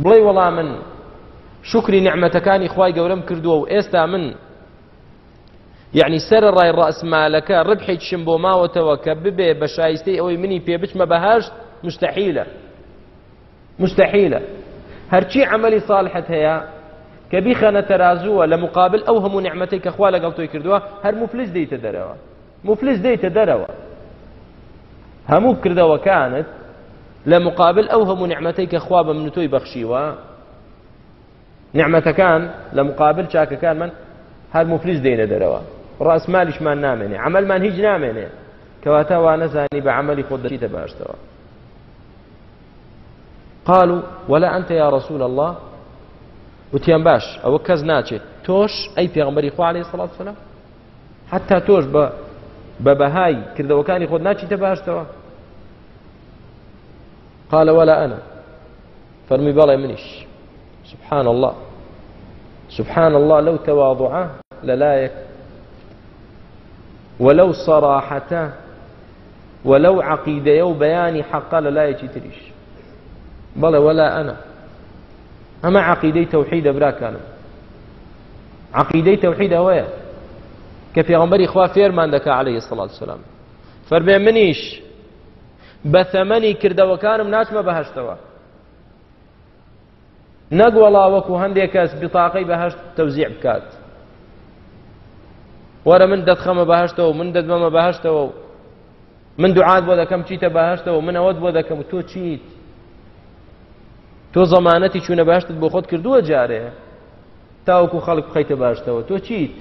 بڵێ وەڵا من شکری نعمەتەکانی خی گەورەم کردووە و ئێستا من یعنی سەر ڕای ڕاستمالەکە ڕبحێکشم بۆ ماوەتەوە کە ببێ بە شایستەی ئەوەی منی پێ بچمە بەهاشت مستحیلە مستحیلە هەرچی عملی ساڵحت هەیە کە بیخەنە تەرازووە لە مقابل ئەو هەموو نعمەتی کە خوا لەگەڵ تۆی کردووە هەر مفلس دەیتە دەرەوە مفلس دەیتە دەرەوە هەموو کردەوەکانت لە مقابل ئەو هەموو نعمەتەی کە خوا بە من تۆی بەخشیوە نعمەتەکان لە مقابل چاکەکان من هەر مفلیس دێنە دەرەوە ڕاستمالیشمان نامێنێ عملمان هیچ نامێنێ کەواتە وا نەزانی بە عملی خۆ دەچیتە باشتەوە قالوا ولا أنت يا رسول الله وتيان باش أو كز ناچێت تۆش ئەی پێغمبەری خوا عليه سڵات سلام حتا تۆش بە بەبەهای کردەوەکانی خۆت ناچیتە باشتەوە قال ولا أنا فرمي بلا منيش سبحان الله سبحان الله لو تواضعه للايك ولو صراحته ولو عقيدة وبياني حقا للايك تريش بلا ولا أنا أما عقيدة توحيد برا كانم عقيدة توحيد هوايا كفي غنبري إخوة فيرمان دكا عليه الصلاة والسلام فرمي منيش بە تەمەنی کردەوەکانم ناچمە بەهشتەوە نەگوەڵا وەکو هەندێک کەس بتاقەی بەهشت تەوزیع بکات وەرە من دەتخەمە بەهشتەوە من دەدمەمە بەهشتەوە من دوعات بۆ دەکەم چیتە بەهشتەوە من ئەوەت بۆ دەکەم تۆ چیت تۆ زەمانەتی چوونە باشت بۆ خۆت کردووە جارێ تاوەکو خەڵک بخەیتە باشتەوە تۆ چیت